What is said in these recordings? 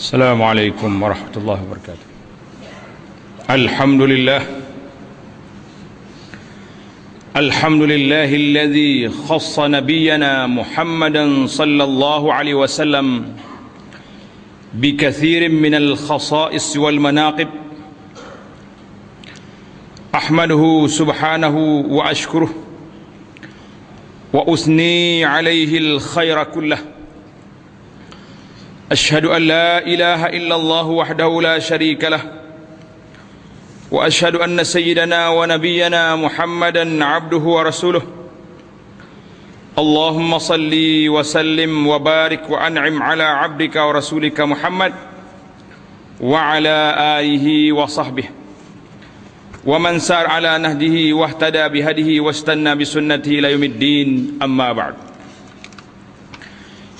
السلام عليكم ورحمة الله وبركاته. الحمد لله. الحمد لله الذي خص نبينا محمدا صلى الله عليه وسلم بكثير من الخصائص والمناقب. أحمده سبحانه وأشكره وأثني عليه الخير كله. اشهد ان لا اله الا الله وحده لا شريك له واشهد ان سيدنا ونبينا محمدا عبده ورسوله اللهم صل وسلم وبارك وانعم على عبدك ورسولك محمد وعلى اله وصحبه ومن سار على نهجه واهتدى بهديه واستنى بسنته الى يوم الدين اما بعد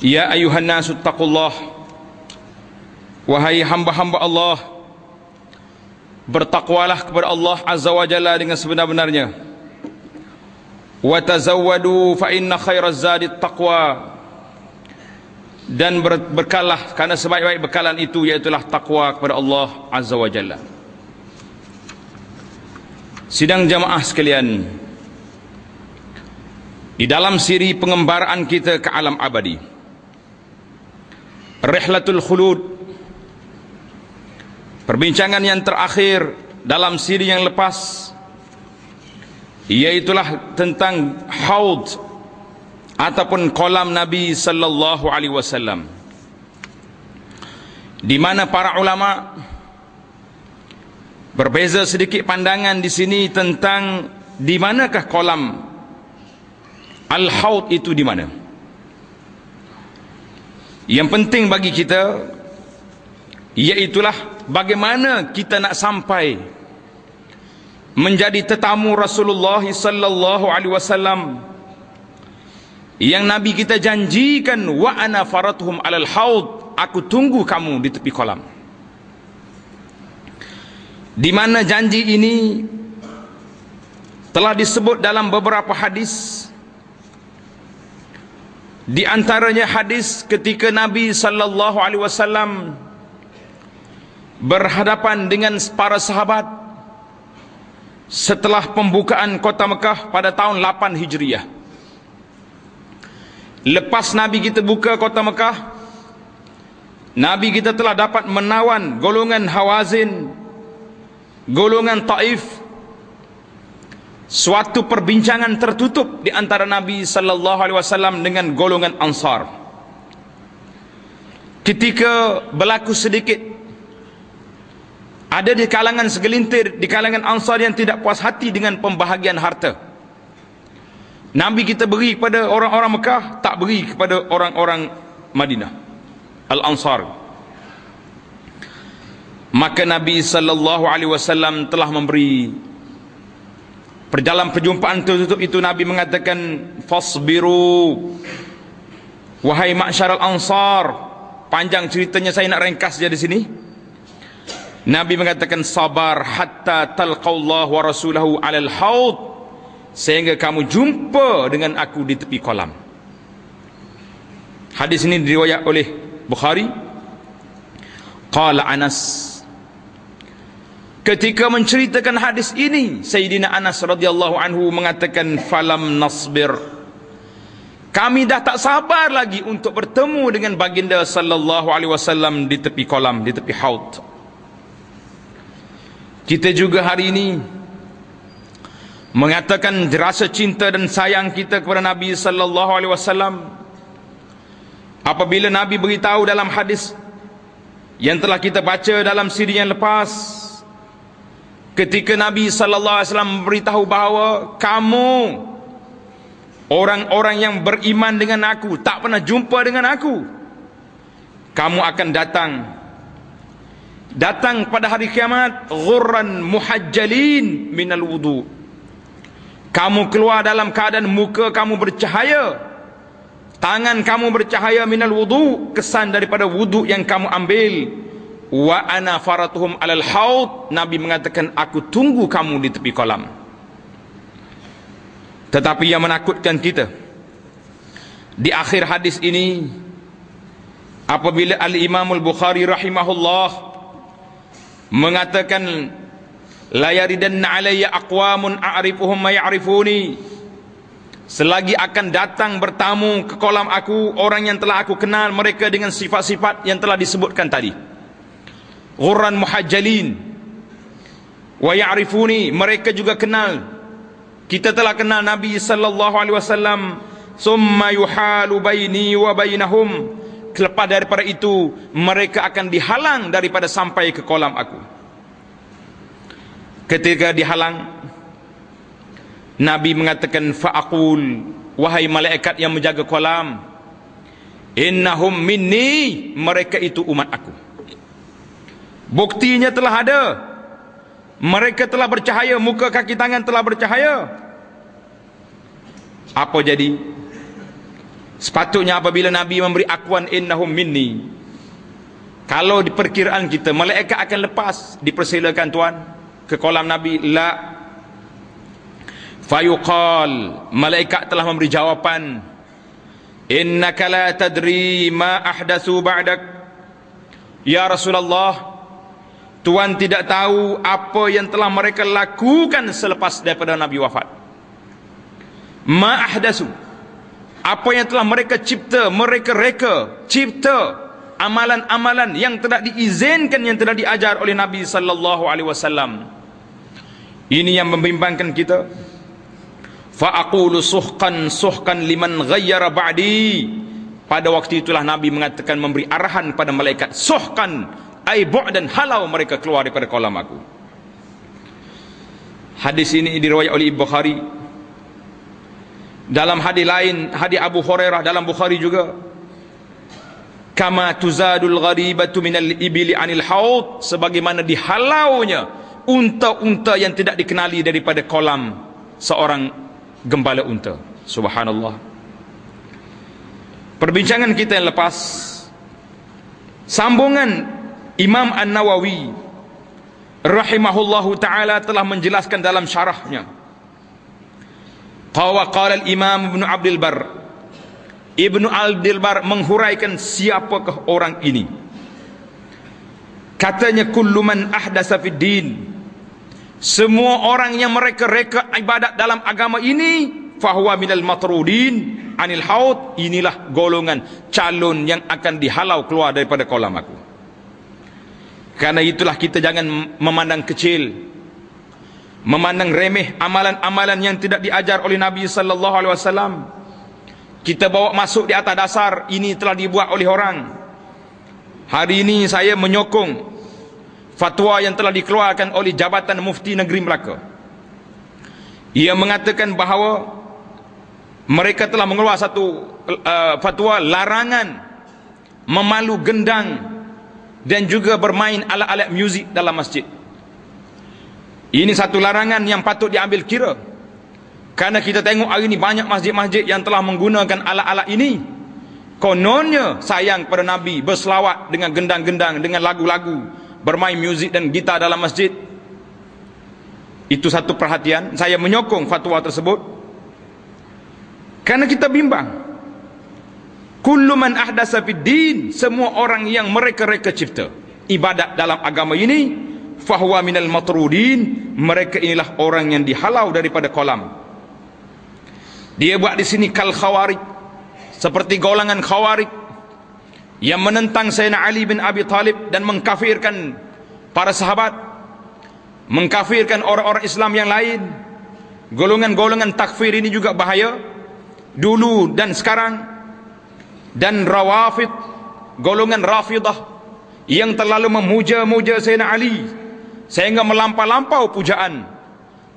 يا ايها الناس اتقوا الله Wahai hamba-hamba Allah Bertakwalah kepada Allah Azza wa Jalla dengan sebenar-benarnya. Wa tazawwadu fa inna khairaz zadi taqwa. Dan ber berkalah Karena sebaik-baik bekalan itu Iaitulah takwa kepada Allah Azza wa Jalla. Sidang jamaah sekalian Di dalam siri pengembaraan kita ke alam abadi Rihlatul Khulud Perbincangan yang terakhir dalam siri yang lepas iaitulah tentang haud ataupun kolam Nabi sallallahu alaihi wasallam. Di mana para ulama berbeza sedikit pandangan di sini tentang di manakah kolam al-haud itu di mana. Yang penting bagi kita iaitulah bagaimana kita nak sampai menjadi tetamu Rasulullah sallallahu alaihi wasallam? Yang nabi kita janjikan wa ana faratuhum alal haud. Aku tunggu kamu di tepi kolam. Di mana janji ini telah disebut dalam beberapa hadis. Di antaranya hadis ketika nabi sallallahu alaihi wasallam berhadapan dengan para sahabat setelah pembukaan kota Mekah pada tahun 8 Hijriah. Lepas Nabi kita buka kota Mekah, Nabi kita telah dapat menawan golongan Hawazin, golongan Taif, suatu perbincangan tertutup di antara Nabi sallallahu alaihi wasallam dengan golongan Ansar. Ketika berlaku sedikit ada di kalangan segelintir di kalangan ansar yang tidak puas hati dengan pembahagian harta. Nabi kita beri kepada orang-orang Mekah, tak beri kepada orang-orang Madinah. Al-Ansar. Maka Nabi sallallahu alaihi wasallam telah memberi perjalanan perjumpaan tertutup itu Nabi mengatakan fasbiru wahai ma'syaral ansar panjang ceritanya saya nak ringkas dia di sini Nabi mengatakan sabar hatta talqallahu wa rasulahu alal haud sehingga kamu jumpa dengan aku di tepi kolam. Hadis ini diriwayat oleh Bukhari. Qala Anas Ketika menceritakan hadis ini Sayyidina Anas radhiyallahu anhu mengatakan falam nasbir kami dah tak sabar lagi untuk bertemu dengan baginda sallallahu alaihi wasallam di tepi kolam di tepi haud kita juga hari ini mengatakan rasa cinta dan sayang kita kepada Nabi sallallahu alaihi wasallam. Apabila Nabi beritahu dalam hadis yang telah kita baca dalam siri yang lepas ketika Nabi sallallahu alaihi wasallam beritahu bahawa kamu orang-orang yang beriman dengan aku tak pernah jumpa dengan aku kamu akan datang datang pada hari kiamat ghurran muhajjalin minal wudu. Kamu keluar dalam keadaan muka kamu bercahaya tangan kamu bercahaya minal wudu kesan daripada wudu yang kamu ambil. Wa ana faratuhum alal haud nabi mengatakan aku tunggu kamu di tepi kolam. Tetapi yang menakutkan kita di akhir hadis ini apabila al-Imam al-Bukhari rahimahullah mengatakan la yaridanna alayya aqwamun a'rifuhum ya'rifuni. Selagi akan datang bertamu ke kolam aku orang yang telah aku kenal mereka dengan sifat-sifat yang telah disebutkan tadi. Ghurran muhajjalin. Wa ya'rifuni mereka juga kenal. Kita telah kenal Nabi sallallahu alaihi wasallam. Summa yuhalu baini wa bainahum Lepas daripada itu mereka akan dihalang daripada sampai ke kolam aku. Ketika dihalang Nabi mengatakan fa'aqul wahai malaikat yang menjaga kolam innahum minni mereka itu umat aku. Buktinya telah ada. Mereka telah bercahaya, muka kaki tangan telah bercahaya. Apa jadi? Sepatutnya apabila Nabi memberi akuan innahum minni. Kalau di perkiraan kita malaikat akan lepas dipersilakan tuan ke kolam Nabi. La. Fayuqal. Malaikat telah memberi jawapan. Innaka la tadri ma ahdatsu ba'dak. Ya Rasulullah tuan tidak tahu apa yang telah mereka lakukan selepas daripada Nabi wafat. Ma ahdatsu apa yang telah mereka cipta mereka reka cipta amalan-amalan yang tidak diizinkan yang tidak diajar oleh Nabi sallallahu alaihi wasallam. Ini yang membimbangkan kita. Fa aqulu suhqan suhqan liman ghayyara ba'di. Pada waktu itulah Nabi mengatakan memberi arahan pada malaikat suhqan ai bu'dan halau mereka keluar daripada kolam aku. Hadis ini diriwayatkan oleh Bukhari dalam hadis lain hadis Abu Hurairah dalam Bukhari juga. Kama tuzadul gharibatu minal ibili anil haud sebagaimana dihalaunya unta-unta yang tidak dikenali daripada kolam seorang gembala unta. Subhanallah. Perbincangan kita yang lepas sambungan Imam An-Nawawi rahimahullahu taala telah menjelaskan dalam syarahnya Qawa qala al-Imam Ibn Abdul Bar. Ibn Abdul Bar menghuraikan siapakah orang ini? Katanya kullu man ahdasa fid din. Semua orang yang mereka reka ibadat dalam agama ini fahuwa minal matrudin. Anil haud inilah golongan calon yang akan dihalau keluar daripada kolam aku. Karena itulah kita jangan memandang kecil memandang remeh amalan-amalan yang tidak diajar oleh Nabi sallallahu alaihi wasallam. Kita bawa masuk di atas dasar ini telah dibuat oleh orang. Hari ini saya menyokong fatwa yang telah dikeluarkan oleh Jabatan Mufti Negeri Melaka. Ia mengatakan bahawa mereka telah mengeluarkan satu uh, fatwa larangan memalu gendang dan juga bermain alat-alat muzik dalam masjid ini satu larangan yang patut diambil kira. Karena kita tengok hari ini banyak masjid-masjid yang telah menggunakan alat-alat ini. Kononnya sayang kepada Nabi berselawat dengan gendang-gendang, dengan lagu-lagu, bermain muzik dan gitar dalam masjid. Itu satu perhatian. Saya menyokong fatwa tersebut. Karena kita bimbang. Kullu man ahdasa fid din, semua orang yang mereka-reka cipta ibadat dalam agama ini fahuwa minal matrudin. Mereka inilah orang yang dihalau daripada kolam. Dia buat di sini kal khawarij. Seperti golongan khawarij yang menentang Sayyidina Ali bin Abi Talib dan mengkafirkan para sahabat. Mengkafirkan orang-orang Islam yang lain. Golongan-golongan takfir ini juga bahaya. Dulu dan sekarang. Dan rawafid golongan rafidah yang terlalu memuja-muja Sayyidina Ali sehingga melampau-lampau pujaan.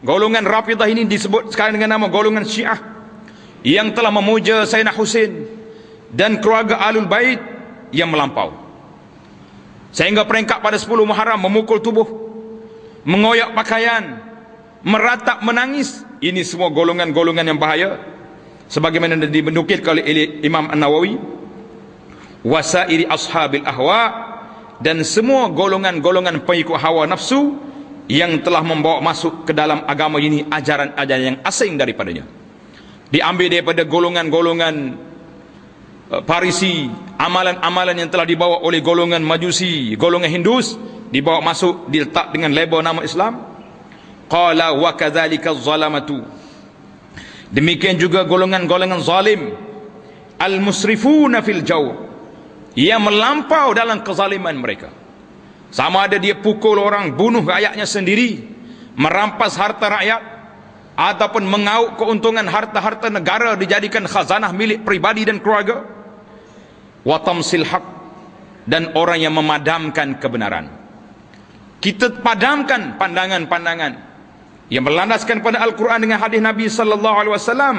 Golongan Rafidah ini disebut sekarang dengan nama golongan Syiah. Yang telah memuja Sayyidina Husin dan keluarga Alul Bait yang melampau. Sehingga peringkat pada 10 Muharram memukul tubuh mengoyak pakaian meratap menangis. Ini semua golongan-golongan yang bahaya. Sebagaimana dibenukir oleh Imam An-Nawawi wasairi ashabil ahwa' dan semua golongan-golongan pengikut hawa nafsu yang telah membawa masuk ke dalam agama ini ajaran-ajaran yang asing daripadanya. Diambil daripada golongan-golongan uh, Parisi amalan-amalan yang telah dibawa oleh golongan Majusi golongan Hindus dibawa masuk diletak dengan label nama Islam. Qala wa kadzalika zalamatu. Demikian juga golongan-golongan zalim. Al-musrifuna fil jaw yang melampau dalam kezaliman mereka. Sama ada dia pukul orang bunuh rakyatnya sendiri merampas harta rakyat ataupun mengauk keuntungan harta-harta negara dijadikan khazanah milik pribadi dan keluarga. Watamsil haq dan orang yang memadamkan kebenaran. Kita padamkan pandangan-pandangan yang berlandaskan pada Al-Quran dengan hadis Nabi sallallahu alaihi wasallam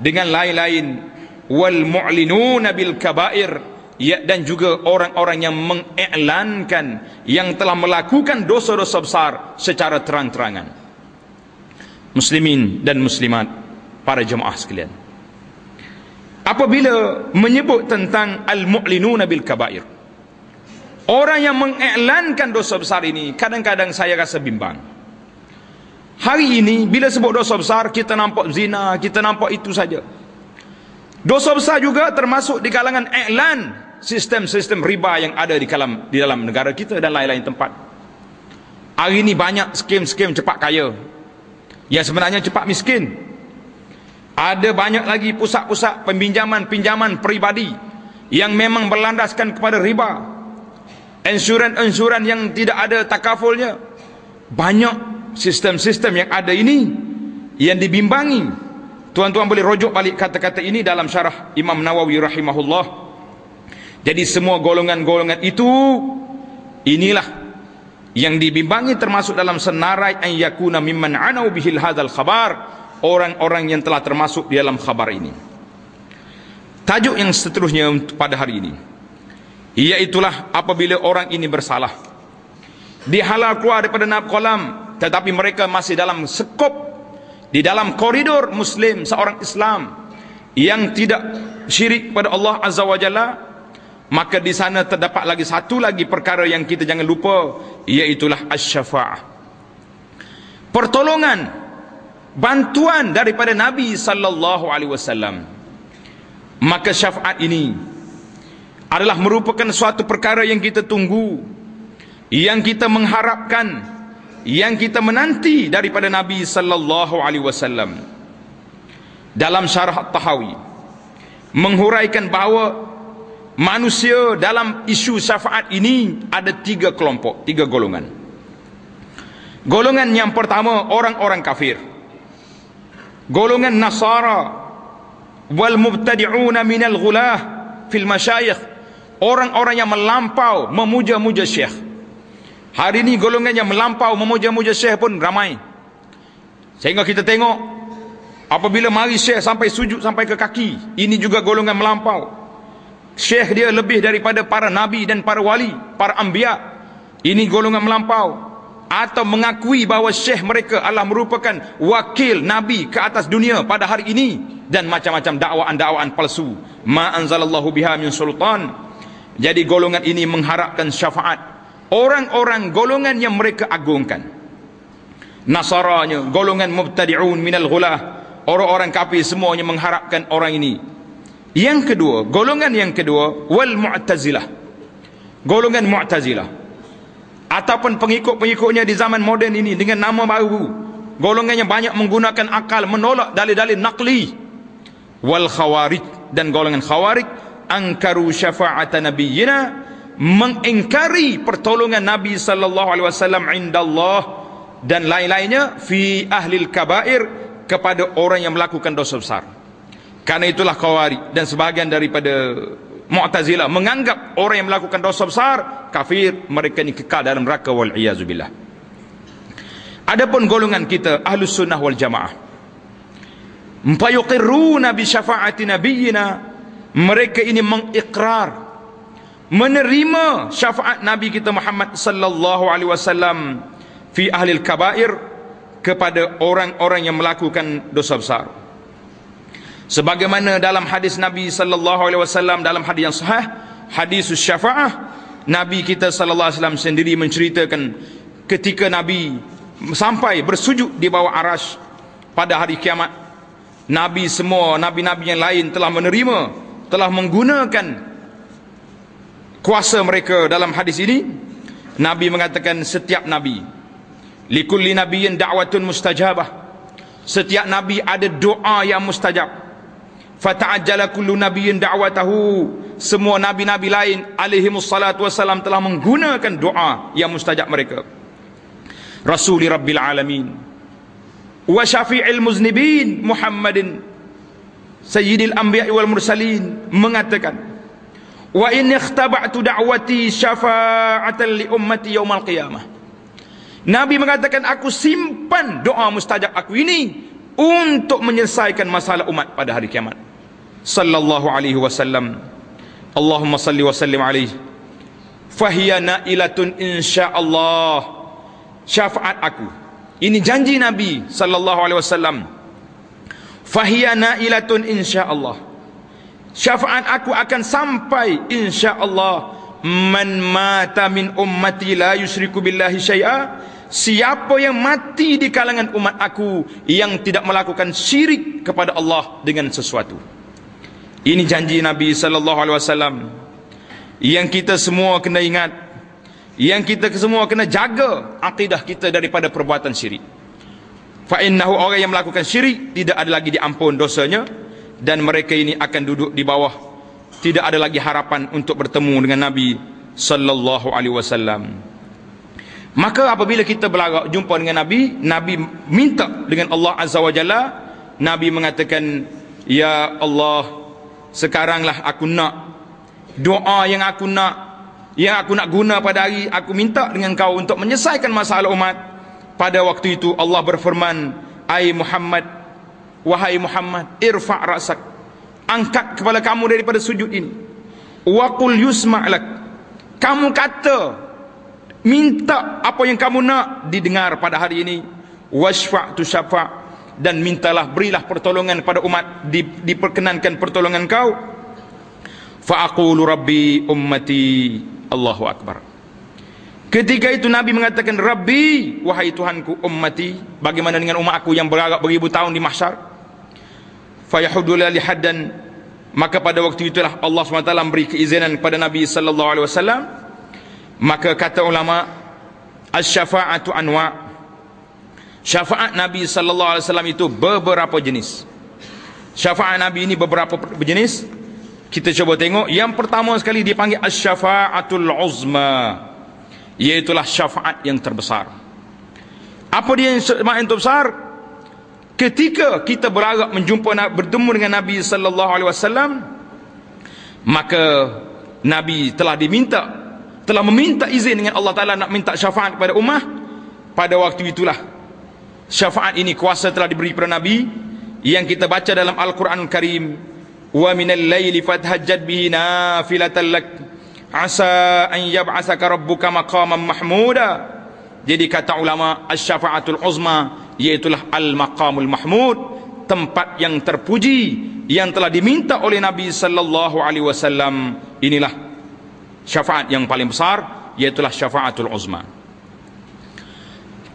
dengan lain-lain. Wal mu'linuna bil kaba'ir ya, dan juga orang-orang yang mengiklankan yang telah melakukan dosa-dosa besar secara terang-terangan. Muslimin dan muslimat para jemaah sekalian. Apabila menyebut tentang al-mu'linuna bil kaba'ir orang yang mengiklankan dosa besar ini kadang-kadang saya rasa bimbang. Hari ini bila sebut dosa besar kita nampak zina kita nampak itu saja. Dosa besar juga termasuk di kalangan iklan sistem-sistem riba yang ada di dalam di dalam negara kita dan lain-lain tempat. Hari ini banyak skim-skim cepat kaya. Yang sebenarnya cepat miskin. Ada banyak lagi pusat-pusat peminjaman-pinjaman peribadi yang memang berlandaskan kepada riba. Insuran-insuran yang tidak ada takafulnya. Banyak sistem-sistem yang ada ini yang dibimbangi. Tuan-tuan boleh rujuk balik kata-kata ini dalam syarah Imam Nawawi rahimahullah jadi semua golongan-golongan itu inilah yang dibimbangi termasuk dalam senarai an yakuna mimman anau bihil hadzal khabar orang-orang yang telah termasuk di dalam khabar ini. Tajuk yang seterusnya pada hari ini iaitulah apabila orang ini bersalah dihalal keluar daripada nab kolam tetapi mereka masih dalam sekop di dalam koridor muslim seorang Islam yang tidak syirik pada Allah Azza wa Jalla maka di sana terdapat lagi satu lagi perkara yang kita jangan lupa iaitulah asy-syafa'ah. Pertolongan bantuan daripada Nabi sallallahu alaihi wasallam. Maka syafaat ini adalah merupakan suatu perkara yang kita tunggu yang kita mengharapkan yang kita menanti daripada Nabi sallallahu alaihi wasallam. Dalam syarah tahawi menghuraikan bahawa manusia dalam isu syafaat ini ada tiga kelompok, tiga golongan. Golongan yang pertama orang-orang kafir. Golongan Nasara wal mubtadi'una minal ghulah fil masyayikh. Orang-orang yang melampau memuja-muja syekh. Hari ini golongan yang melampau memuja-muja syekh pun ramai. Sehingga kita tengok apabila mari syekh sampai sujud sampai ke kaki, ini juga golongan melampau. Syekh dia lebih daripada para nabi dan para wali, para anbiya. Ini golongan melampau atau mengakui bahawa syekh mereka adalah merupakan wakil nabi ke atas dunia pada hari ini dan macam-macam dakwaan-dakwaan palsu. Ma anzalallahu biha min sultan. Jadi golongan ini mengharapkan syafaat orang-orang golongan yang mereka agungkan. Nasaranya, golongan mubtadi'un minal ghulah, orang-orang kafir semuanya mengharapkan orang ini yang kedua, golongan yang kedua wal mu'tazilah. Golongan mu'tazilah. Ataupun pengikut-pengikutnya di zaman moden ini dengan nama baru. Golongan yang banyak menggunakan akal menolak dalil-dalil naqli. Wal khawarij dan golongan khawarij angkaru syafa'at nabiyyina mengingkari pertolongan Nabi sallallahu alaihi wasallam indallah dan lain-lainnya fi ahli kabair kepada orang yang melakukan dosa besar. Karena itulah Khawarij dan sebahagian daripada Mu'tazilah menganggap orang yang melakukan dosa besar kafir, mereka ini kekal dalam neraka wal iazubillah. Adapun golongan kita Ahlus Sunnah wal Jamaah mpayuqirruna bi syafaati nabiyyina mereka ini mengikrar menerima syafaat nabi kita Muhammad sallallahu alaihi wasallam fi ahli al-kabair kepada orang-orang yang melakukan dosa besar sebagaimana dalam hadis Nabi sallallahu alaihi wasallam dalam hadis yang sahih hadis syafaah Nabi kita sallallahu alaihi wasallam sendiri menceritakan ketika Nabi sampai bersujud di bawah arasy pada hari kiamat Nabi semua nabi-nabi yang lain telah menerima telah menggunakan kuasa mereka dalam hadis ini. Nabi mengatakan setiap Nabi likulli nabiyyin da'watun mustajabah. Setiap Nabi ada doa yang mustajab fata'ajjala kullu nabiyyin da'watahu. Semua Nabi-Nabi lain alaihi wassalatu wassalam telah menggunakan doa yang mustajab mereka. Rasuli Rabbil Alamin. Wa syafi'il muznibin Muhammadin. Sayyidil Anbiya wal Mursalin. Mengatakan wa in ikhtaba'tu da'wati syafa'atan li ummati yaumal qiyamah. Nabi mengatakan aku simpan doa mustajab aku ini untuk menyelesaikan masalah umat pada hari kiamat sallallahu alaihi wasallam. Allahumma salli wa sallim alaihi. Fahiya nailatun insyaallah. Syafaat aku. Ini janji Nabi sallallahu alaihi wasallam. Fahiya nailatun insyaallah. Syafaat aku akan sampai insyaallah. Man mata min ummati la yusyriku billahi syai'a. Siapa yang mati di kalangan umat aku yang tidak melakukan syirik kepada Allah dengan sesuatu ini janji Nabi sallallahu alaihi wasallam. Yang kita semua kena ingat yang kita semua kena jaga akidah kita daripada perbuatan syirik. Fa innahu orang yang melakukan syirik tidak ada lagi diampun dosanya dan mereka ini akan duduk di bawah. Tidak ada lagi harapan untuk bertemu dengan Nabi sallallahu alaihi wasallam. Maka apabila kita berlagak jumpa dengan Nabi Nabi minta dengan Allah azza wa jalla Nabi mengatakan ya Allah sekaranglah aku nak. Doa yang aku nak. Yang aku nak guna pada hari aku minta dengan kau untuk menyelesaikan masalah umat. Pada waktu itu Allah berfirman ai Muhammad wahai Muhammad irfa' ra'sak. Angkat kepala kamu daripada sujud ini. Wa qul yusma'lak kamu kata minta apa yang kamu nak. Didengar pada hari ini. Wasfa' tu syafa' dan mintalah berilah pertolongan pada umat. Di, diperkenankan pertolongan kau. Fa aqulu rabbi ummati Allahu akbar. Ketika itu Nabi mengatakan Rabbi wahai Tuhanku ummati bagaimana dengan umat aku yang beragak beribu tahun di mahsyar? Fayahudu li haddan. Maka pada waktu itulah Allah SWT beri keizinan kepada Nabi sallallahu alaihi wasallam. Maka kata ulama asy-syafa'atu anwa syafaat Nabi sallallahu alaihi wasallam itu beberapa jenis. Syafaat Nabi ini beberapa jenis. Kita cuba tengok. Yang pertama sekali dipanggil asy-syafa'atul uzma. Iaitulah syafaat yang terbesar. Apa dia yang yang terbesar? Ketika kita berharap menjumpa bertemu dengan Nabi sallallahu alaihi wasallam maka Nabi telah diminta telah meminta izin dengan Allah Taala nak minta syafaat kepada ummah. Pada waktu itulah syafaat ini kuasa telah diberi kepada Nabi yang kita baca dalam Al-Quran Karim. Wa minal laili fathajjad bihi nafilatan lak. Asa an yab'asaka rabbuka maqaman mahmuda. Jadi kata ulama asy-syafa'atul uzma iaitulah al-maqamul mahmud tempat yang terpuji yang telah diminta oleh Nabi sallallahu alaihi wasallam. Inilah syafaat yang paling besar iaitulah syafaatul uzma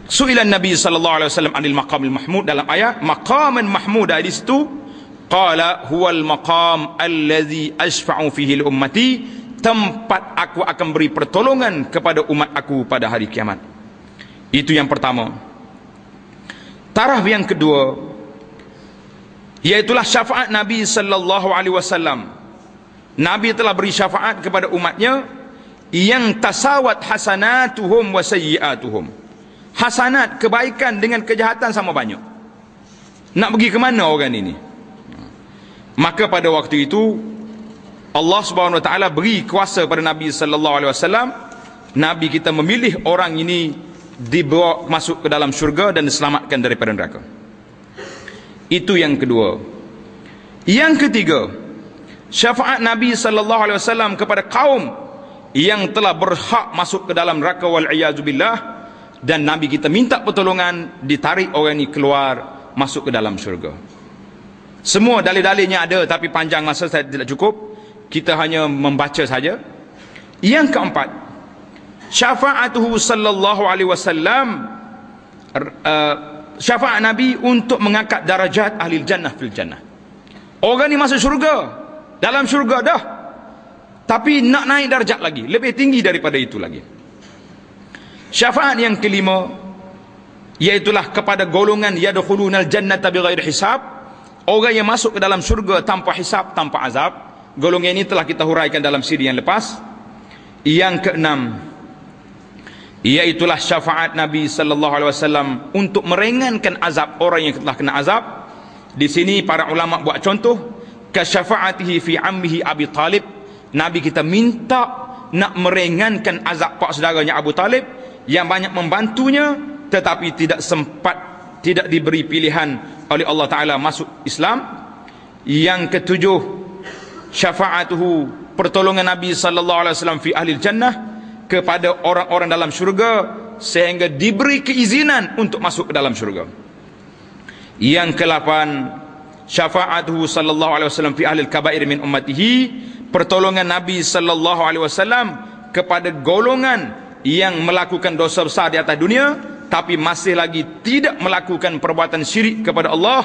Su'ilan Nabi sallallahu alaihi wasallam anil maqamil mahmud dalam ayat maqaman mahmuda di situ. Qala huwal maqam alladhi asfa'u fihi ummati tempat aku akan beri pertolongan kepada umat aku pada hari kiamat. Itu yang pertama. Taraf yang kedua iaitulah syafaat Nabi sallallahu alaihi wasallam. Nabi telah beri syafaat kepada umatnya yang tasawat hasanatuhum wa sayyiatuhum hasanat kebaikan dengan kejahatan sama banyak nak pergi ke mana orang ini maka pada waktu itu Allah Subhanahu Wa Taala beri kuasa pada Nabi Sallallahu Alaihi Wasallam. Nabi kita memilih orang ini dibawa masuk ke dalam syurga dan diselamatkan daripada neraka. Itu yang kedua. Yang ketiga, syafaat Nabi Sallallahu Alaihi Wasallam kepada kaum yang telah berhak masuk ke dalam neraka wal billah dan Nabi kita minta pertolongan ditarik orang ini keluar masuk ke dalam syurga. Semua dalil-dalilnya ada tapi panjang masa saya tidak cukup. Kita hanya membaca saja. Yang keempat syafaatuhu sallallahu alaihi wasallam uh, syafaat nabi untuk mengangkat darajat ahli jannah fil jannah. Orang ni masuk syurga dalam syurga dah. Tapi nak naik darjat lagi lebih tinggi daripada itu lagi syafaat yang kelima iaitulah kepada golongan yadkhulunal jannata bighairi hisab. Orang yang masuk ke dalam syurga tanpa hisab tanpa azab. Golongan ini telah kita huraikan dalam siri yang lepas. Yang keenam iaitulah syafaat Nabi sallallahu alaihi wasallam untuk meringankan azab orang yang telah kena azab. Di sini para ulama buat contoh kasyafaatihi fi ammihi Abi Talib. Nabi kita minta nak meringankan azab pak saudaranya Abu Talib yang banyak membantunya tetapi tidak sempat tidak diberi pilihan oleh Allah Taala masuk Islam yang ketujuh syafaatuhu pertolongan Nabi sallallahu alaihi wasallam fi ahli jannah kepada orang-orang dalam syurga sehingga diberi keizinan untuk masuk ke dalam syurga. Yang ke-8 syafaatuhu sallallahu alaihi wasallam fi ahli al-kaba'ir min ummatihi pertolongan Nabi sallallahu alaihi wasallam kepada golongan yang melakukan dosa besar di atas dunia tapi masih lagi tidak melakukan perbuatan syirik kepada Allah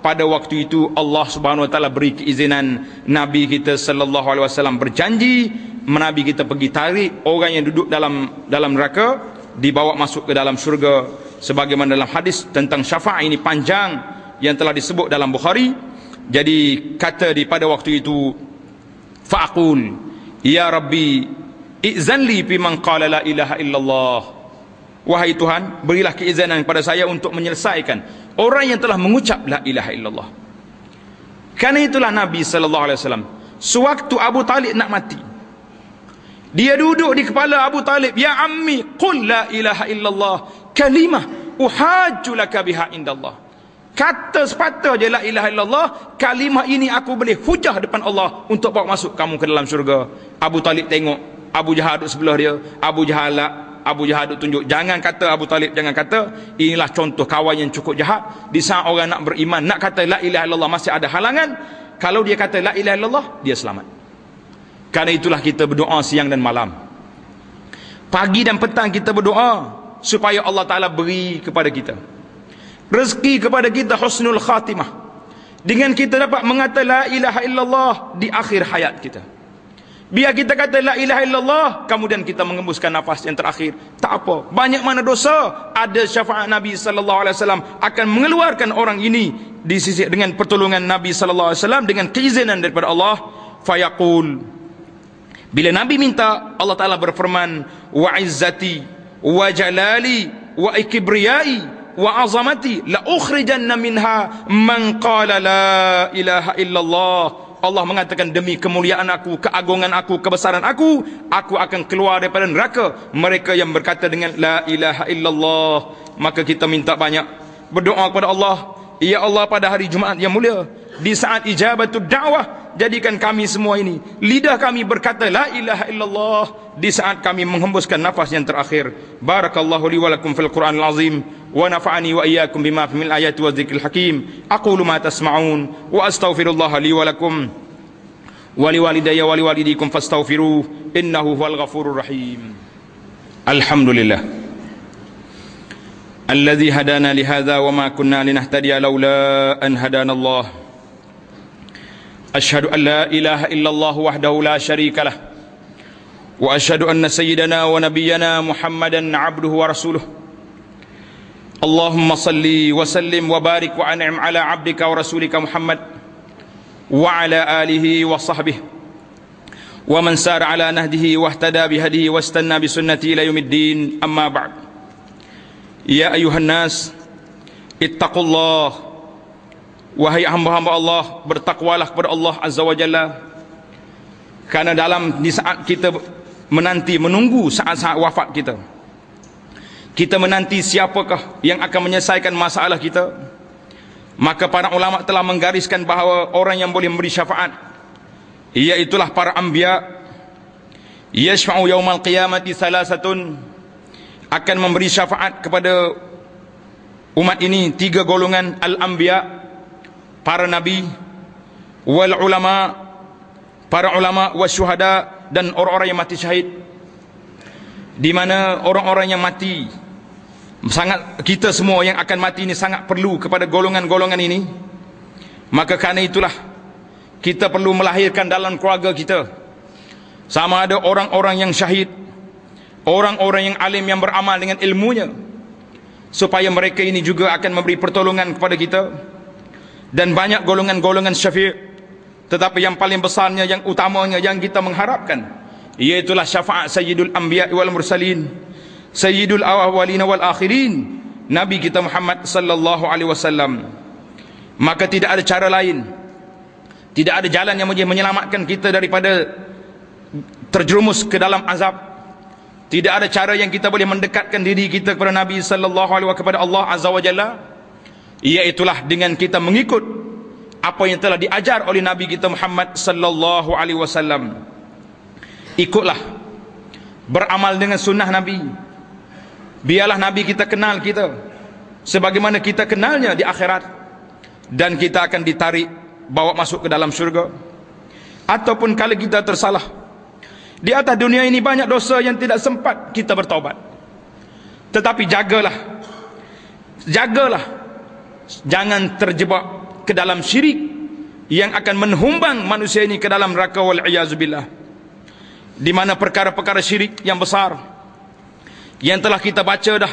pada waktu itu Allah Subhanahu wa taala beri keizinan Nabi kita sallallahu alaihi wasallam berjanji Nabi kita pergi tarik orang yang duduk dalam dalam neraka dibawa masuk ke dalam syurga. Sebagaimana dalam hadis tentang syafaat ini panjang yang telah disebut dalam Bukhari. Jadi kata di pada waktu itu faqul ya rabbi izanli fi man qala la ilaha illallah wahai tuhan berilah keizinan kepada saya untuk menyelesaikan orang yang telah mengucap la ilaha illallah kerana itulah nabi sallallahu alaihi wasallam sewaktu Abu Talib nak mati dia duduk di kepala Abu Talib, "Ya ammi, qul la ilaha illallah, kalimah uhajju laka biha indallah." Kata sepatah je la ilaha illallah, kalimah ini aku boleh hujah depan Allah untuk bawa masuk kamu ke dalam syurga. Abu Talib tengok Abu Jahal duduk sebelah dia, Abu Jahal lah, Abu Jahal duduk tunjuk, jangan kata Abu Talib, jangan kata inilah contoh kawan yang cukup jahat. Di saat orang nak beriman, nak kata la ilaha illallah masih ada halangan, kalau dia kata la ilaha illallah, dia selamat. Karena itulah kita berdoa siang dan malam. Pagi dan petang kita berdoa supaya Allah Taala beri kepada kita rezeki kepada kita husnul khatimah. Dengan kita dapat mengatakan la ilaha illallah di akhir hayat kita. Biar kita kata la ilaha illallah kemudian kita mengembuskan nafas yang terakhir. Tak apa. Banyak mana dosa ada syafaat Nabi sallallahu alaihi wasallam akan mengeluarkan orang ini di sisi dengan pertolongan Nabi sallallahu alaihi wasallam dengan keizinan daripada Allah fayaqul bila Nabi minta Allah Taala berfirman wa izzati wa jalali wa ikibriyai wa azamati la ukhrijanna minha man qala la ilaha illallah Allah mengatakan demi kemuliaan aku, keagungan aku, kebesaran aku, aku akan keluar daripada neraka mereka yang berkata dengan la ilaha illallah. Maka kita minta banyak berdoa kepada Allah, ya Allah pada hari Jumaat yang mulia, di saat ijabatul dakwah jadikan kami semua ini lidah kami berkata la ilaha illallah di saat kami menghembuskan nafas yang terakhir barakallahu li wa lakum fil qur'anil azim wa nafa'ani wa iyyakum bima fil ayati wa dzikril hakim aqulu ma tasma'un wa astaghfirullah li wa lakum wa li walidayya wa li walidikum fastaghfiruh innahu huwal ghafurur rahim alhamdulillah الذي هدانا لهذا وما كنا لنهتدي لولا أن هدانا الله أشهد أن لا إله إلا الله وحده لا شريك له وأشهد أن سيدنا ونبينا محمدا عبده ورسوله اللهم صل وسلم وبارك وأنعم على عبدك ورسولك محمد وعلى آله وصحبه ومن سار على نهده واهتدى بهديه واستنى بسنته إلى يوم الدين أما بعد يا أيها الناس اتقوا الله Wahai hamba-hamba Allah Bertakwalah kepada Allah Azza wa Jalla. Karena dalam di saat kita menanti Menunggu saat-saat wafat kita Kita menanti siapakah Yang akan menyelesaikan masalah kita Maka para ulama telah menggariskan bahawa Orang yang boleh memberi syafaat Iaitulah para anbiya. Yashfa'u yawmal qiyamati salasatun Akan memberi syafaat kepada Umat ini Tiga golongan Al-anbiya para nabi wal ulama para ulama wasyuhada dan orang-orang yang mati syahid. Di mana orang-orang yang mati sangat kita semua yang akan mati ini sangat perlu kepada golongan-golongan ini. Maka kerana itulah kita perlu melahirkan dalam keluarga kita. Sama ada orang-orang yang syahid orang-orang yang alim yang beramal dengan ilmunya supaya mereka ini juga akan memberi pertolongan kepada kita dan banyak golongan-golongan syafiq tetapi yang paling besarnya yang utamanya yang kita mengharapkan iaitulah syafaat sayyidul anbiya wal mursalin sayyidul awwalin wal akhirin nabi kita Muhammad sallallahu alaihi wasallam maka tidak ada cara lain tidak ada jalan yang boleh menyelamatkan kita daripada terjerumus ke dalam azab. Tidak ada cara yang kita boleh mendekatkan diri kita kepada Nabi sallallahu alaihi wasallam kepada Allah azza wa jalla iaitulah dengan kita mengikut apa yang telah diajar oleh Nabi kita Muhammad sallallahu alaihi wasallam. Ikutlah. Beramal dengan sunnah Nabi. Biarlah Nabi kita kenal kita sebagaimana kita kenalnya di akhirat. Dan kita akan ditarik bawa masuk ke dalam syurga. Ataupun kalau kita tersalah di atas dunia ini banyak dosa yang tidak sempat kita bertaubat. Tetapi jagalah. Jagalah jangan terjebak ke dalam syirik yang akan menhumbang manusia ini ke dalam neraka wal iazubillah di mana perkara-perkara syirik yang besar yang telah kita baca dah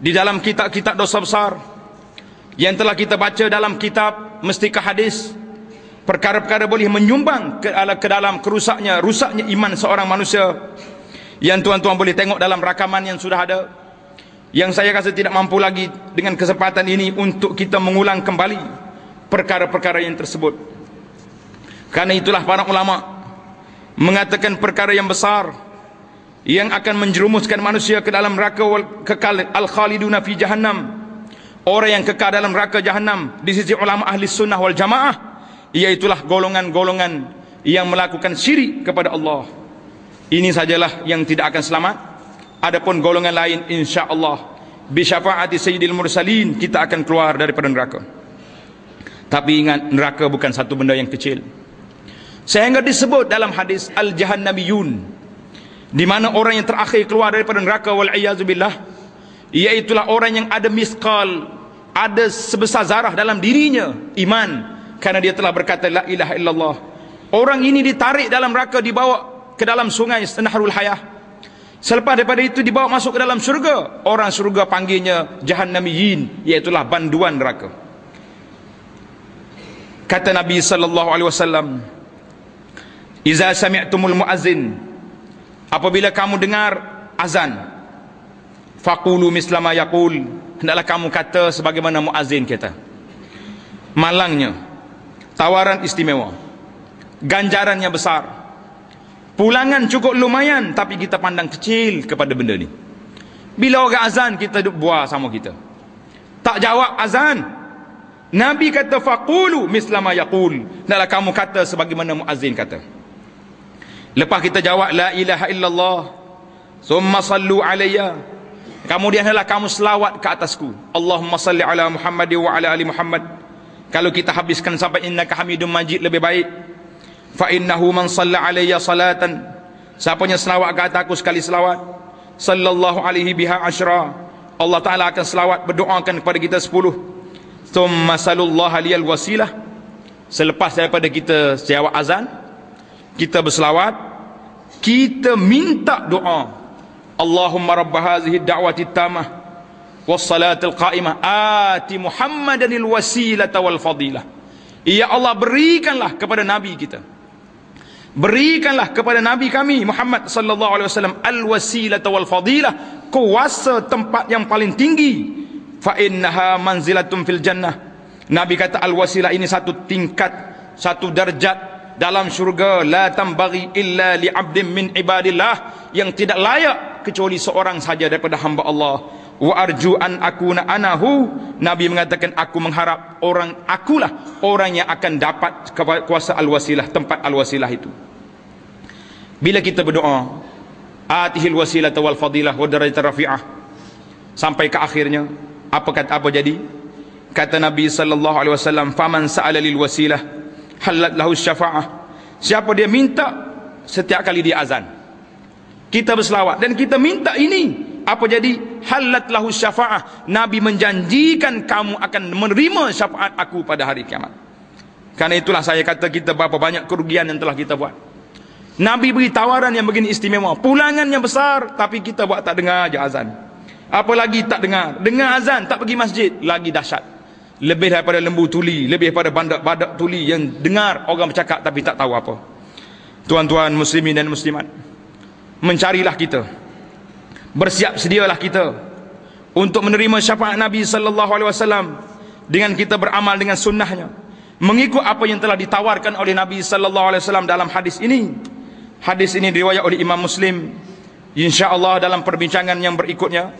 di dalam kitab-kitab dosa besar yang telah kita baca dalam kitab mestika hadis perkara-perkara boleh menyumbang ke, ke dalam kerusaknya rusaknya iman seorang manusia. Yang tuan-tuan boleh tengok dalam rakaman yang sudah ada yang saya rasa tidak mampu lagi dengan kesempatan ini untuk kita mengulang kembali perkara-perkara yang tersebut. Karena itulah para ulama mengatakan perkara yang besar yang akan menjerumuskan manusia ke dalam neraka kekal al-khaliduna fi jahannam. Orang yang kekal dalam neraka jahanam di sisi ulama ahli sunnah wal jamaah iaitulah golongan-golongan yang melakukan syirik kepada Allah. Ini sajalah yang tidak akan selamat adapun golongan lain insya-Allah bi syafaati sayyidil mursalin kita akan keluar daripada neraka. Tapi ingat neraka bukan satu benda yang kecil. Sehingga disebut dalam hadis al jahannamiyun di mana orang yang terakhir keluar daripada neraka wal iazubillah iaitulah orang yang ada miskal ada sebesar zarah dalam dirinya iman karena dia telah berkata la ilaha illallah. Orang ini ditarik dalam raka dibawa ke dalam sungai Nahrul Hayah selepas daripada itu dibawa masuk ke dalam syurga. Orang syurga panggilnya jahannamiyin iaitulah banduan neraka. Kata Nabi sallallahu alaihi wasallam iza sami'tumul muazzin. Apabila kamu dengar azan faqulu mislama yaqul. Hendaklah kamu kata sebagaimana muazin kita malangnya tawaran istimewa. Ganjarannya besar pulangan cukup lumayan tapi kita pandang kecil kepada benda ni bila orang azan kita duduk buah sama kita tak jawab azan nabi kata faqulu mislama yaqul hendaklah kamu kata sebagaimana muazin kata lepas kita jawab la ilaha illallah summa sallu alayya Kemudian hendaklah kamu selawat ke atasku. Allahumma salli ala Muhammad wa ala ali Muhammad. Kalau kita habiskan sampai innaka hamidum majid lebih baik. Fa innahu man salla alayya salatan. Siapa yang selawat ke atasku sekali selawat. Sallallahu alaihi biha ashra. Allah Ta'ala akan selawat berdoakan kepada kita sepuluh. Thumma sallallahu liyal wasilah. Selepas daripada kita sejawab azan. Kita berselawat. Kita minta doa. Allahumma rabb hadhihi ad-da'wati at-tamah was-salatil qa'imah ati Muhammadanil wasilata wal fadilah. Ya Allah berikanlah kepada nabi kita. Berikanlah kepada nabi kami Muhammad sallallahu alaihi wasallam al-wasilata wal fadilah, kuasa tempat yang paling tinggi. Fa innaha manzilatun fil jannah. Nabi kata al-wasilah ini satu tingkat, satu darjat dalam syurga la tambagi illa li abdin min ibadillah yang tidak layak kecuali seorang saja daripada hamba Allah wa arju an akuna anahu. Nabi mengatakan aku mengharap orang akulah orang yang akan dapat kuasa al-wasilah tempat al-wasilah itu. Bila kita berdoa atihil wasilah wal fadilah wa darajat rafi'ah sampai ke akhirnya apa kata apa jadi? Kata nabi sallallahu alaihi wasallam faman sa'ala lil wasilah halat lahu syafa'ah. Siapa dia minta setiap kali dia azan. Kita berselawat dan kita minta ini apa jadi halat lahu syafa'ah nabi menjanjikan kamu akan menerima syafaat aku pada hari kiamat Karena itulah saya kata kita berapa banyak kerugian yang telah kita buat. Nabi beri tawaran yang begini istimewa. Pulangan yang besar tapi kita buat tak dengar aja azan. Apalagi tak dengar. Dengar azan tak pergi masjid lagi dahsyat. Lebih daripada lembu tuli, lebih daripada badak-badak tuli yang dengar orang bercakap tapi tak tahu apa. Tuan-tuan muslimin dan muslimat. Mencarilah kita. Bersiap sedialah kita untuk menerima syafaat Nabi sallallahu alaihi wasallam dengan kita beramal dengan sunnahnya. Mengikut apa yang telah ditawarkan oleh Nabi sallallahu alaihi wasallam dalam hadis ini. Hadis ini diriwayat oleh Imam Muslim. Insyaallah dalam perbincangan yang berikutnya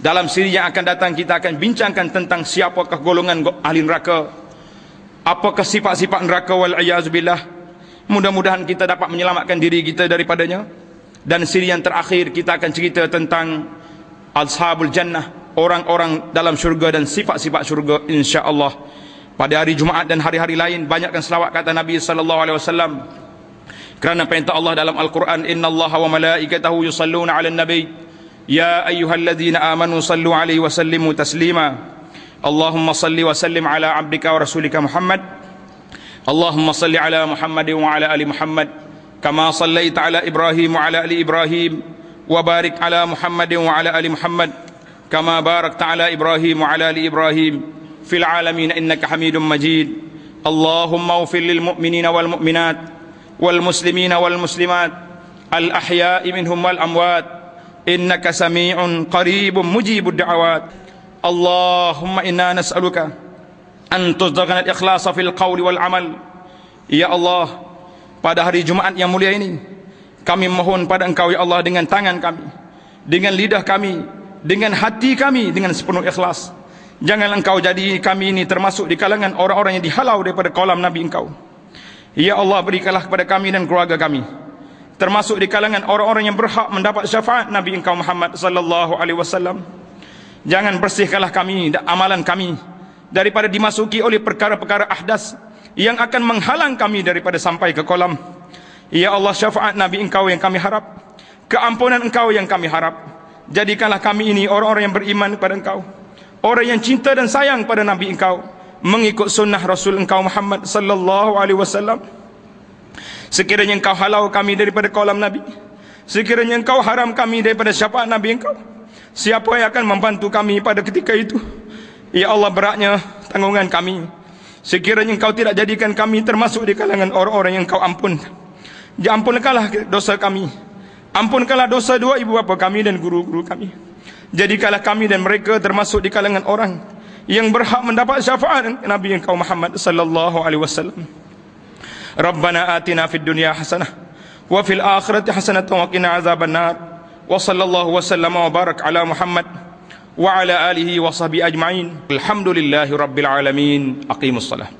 dalam siri yang akan datang kita akan bincangkan tentang siapakah golongan ahli neraka. Apakah sifat-sifat neraka wal billah? Mudah-mudahan kita dapat menyelamatkan diri kita daripadanya dan siri yang terakhir kita akan cerita tentang ashabul jannah orang-orang dalam syurga dan sifat-sifat syurga insya-Allah. Pada hari Jumaat dan hari-hari lain banyakkan selawat kata Nabi sallallahu alaihi wasallam. Kerana perintah Allah dalam Al-Quran innallaha wa malaikatahu yusalluna 'alan nabi. Ya ayyuhalladzina amanu sallu 'alaihi wa sallimu taslima. Allahumma salli wa sallim ala 'abdika wa rasulika Muhammad. Allahumma salli ala Muhammad wa ala ali Muhammad كما صليت على إبراهيم وعلى آل إبراهيم وبارك على محمد وعلى آل محمد كما باركت على إبراهيم وعلى آل إبراهيم في العالمين إنك حميد مجيد. اللهم اغفر للمؤمنين والمؤمنات والمسلمين والمسلمات الأحياء منهم والأموات إنك سميع قريب مجيب الدعوات. اللهم إنا نسألك أن تزدغنا الإخلاص في القول والعمل. يا الله pada hari Jumaat yang mulia ini kami mohon pada engkau ya Allah dengan tangan kami dengan lidah kami dengan hati kami dengan sepenuh ikhlas. Jangan engkau jadi kami ini termasuk di kalangan orang-orang yang dihalau daripada kolam Nabi engkau. Ya Allah berikanlah kepada kami dan keluarga kami termasuk di kalangan orang-orang yang berhak mendapat syafaat Nabi engkau Muhammad sallallahu alaihi wasallam. Jangan bersihkanlah kami amalan kami daripada dimasuki oleh perkara-perkara ahdas yang akan menghalang kami daripada sampai ke kolam. Ya Allah syafaat Nabi engkau yang kami harap. Keampunan engkau yang kami harap. Jadikanlah kami ini orang-orang yang beriman kepada engkau. Orang yang cinta dan sayang pada Nabi engkau. Mengikut sunnah Rasul engkau Muhammad sallallahu alaihi wasallam. Sekiranya engkau halau kami daripada kolam Nabi. Sekiranya engkau haram kami daripada syafaat Nabi engkau. Siapa yang akan membantu kami pada ketika itu? Ya Allah beratnya tanggungan kami. Sekiranya engkau tidak jadikan kami termasuk di kalangan orang-orang yang kau ampun. Ampunkanlah dosa kami. Ampunkanlah dosa dua ibu bapa kami dan guru-guru kami. Jadikanlah kami dan mereka termasuk di kalangan orang yang berhak mendapat syafaat Nabi engkau Muhammad sallallahu alaihi wasallam. Rabbana atina fid dunya hasanah wa fil akhirati hasanah wa qina azabannar. Wa sallallahu wa sallama wa barak ala Muhammad وعلى آله وصحبه أجمعين. الحمد لله رب العالمين. أقيموا الصلاة.